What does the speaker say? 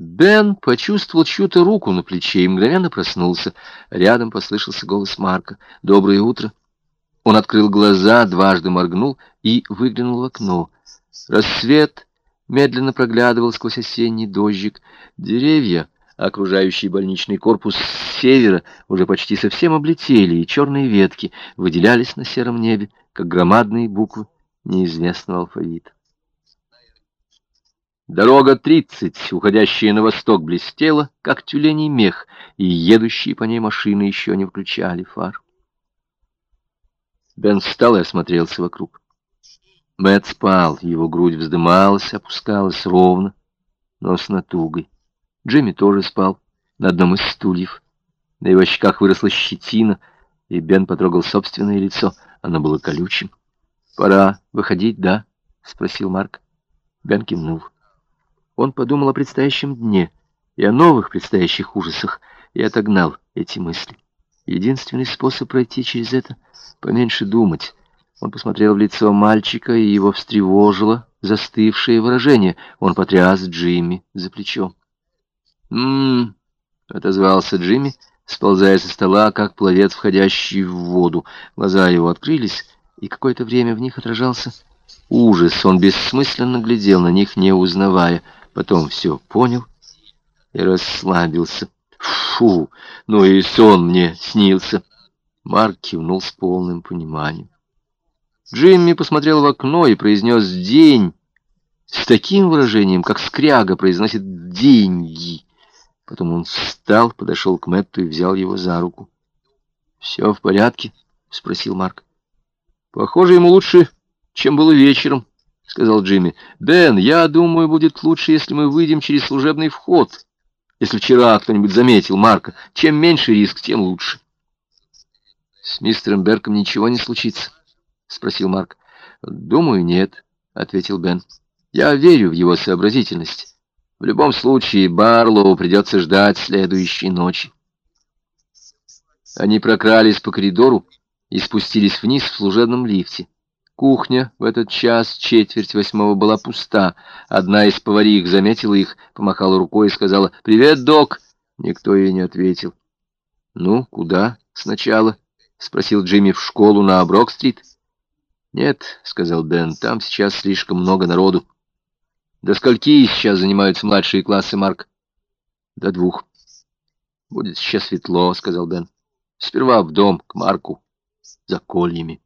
Бен почувствовал чью-то руку на плече и мгновенно проснулся. Рядом послышался голос Марка. «Доброе утро!» Он открыл глаза, дважды моргнул и выглянул в окно. Рассвет медленно проглядывал сквозь осенний дождик. Деревья, окружающие больничный корпус с севера, уже почти совсем облетели, и черные ветки выделялись на сером небе, как громадные буквы неизвестного алфавита. Дорога 30, уходящая на восток, блестела, как тюленей мех, и едущие по ней машины еще не включали фар. Бен встал и осмотрелся вокруг. Мэтт спал, его грудь вздымалась, опускалась ровно, но с натугой. Джимми тоже спал на одном из стульев. На его щеках выросла щетина, и Бен потрогал собственное лицо. Оно было колючим. «Пора выходить, да?» — спросил Марк. Бен кивнул. Он подумал о предстоящем дне и о новых предстоящих ужасах, и отогнал эти мысли. Единственный способ пройти через это — поменьше думать. Он посмотрел в лицо мальчика, и его встревожило застывшее выражение. Он потряс Джимми за плечо. «М-м-м», отозвался Джимми, сползая со стола, как пловец, входящий в воду. Глаза его открылись, и какое-то время в них отражался ужас. Он бессмысленно глядел на них, не узнавая — Потом все понял и расслабился. Фу, ну и сон мне снился. Марк кивнул с полным пониманием. Джимми посмотрел в окно и произнес «день» с таким выражением, как скряга произносит «деньги». Потом он встал, подошел к Мэтту и взял его за руку. «Все в порядке?» — спросил Марк. «Похоже, ему лучше, чем было вечером», — сказал Джимми. «Бен, я думаю, будет лучше, если мы выйдем через служебный вход. Если вчера кто-нибудь заметил Марка, чем меньше риск, тем лучше». «С мистером Берком ничего не случится?» — спросил Марк. «Думаю, нет», — ответил Бен. «Я верю в его сообразительность. В любом случае, Барлоу придется ждать следующей ночи». Они прокрались по коридору и спустились вниз в служебном лифте. Кухня в этот час, четверть восьмого, была пуста. Одна из поварих заметила их, помахала рукой и сказала «Привет, док!» Никто ей не ответил. «Ну, куда сначала?» — спросил Джимми в школу на Брок-стрит. «Нет», — сказал Бен, — «там сейчас слишком много народу». «До скольки сейчас занимаются младшие классы, Марк?» «До двух». «Будет сейчас светло», — сказал Бен. «Сперва в дом, к Марку, за кольями».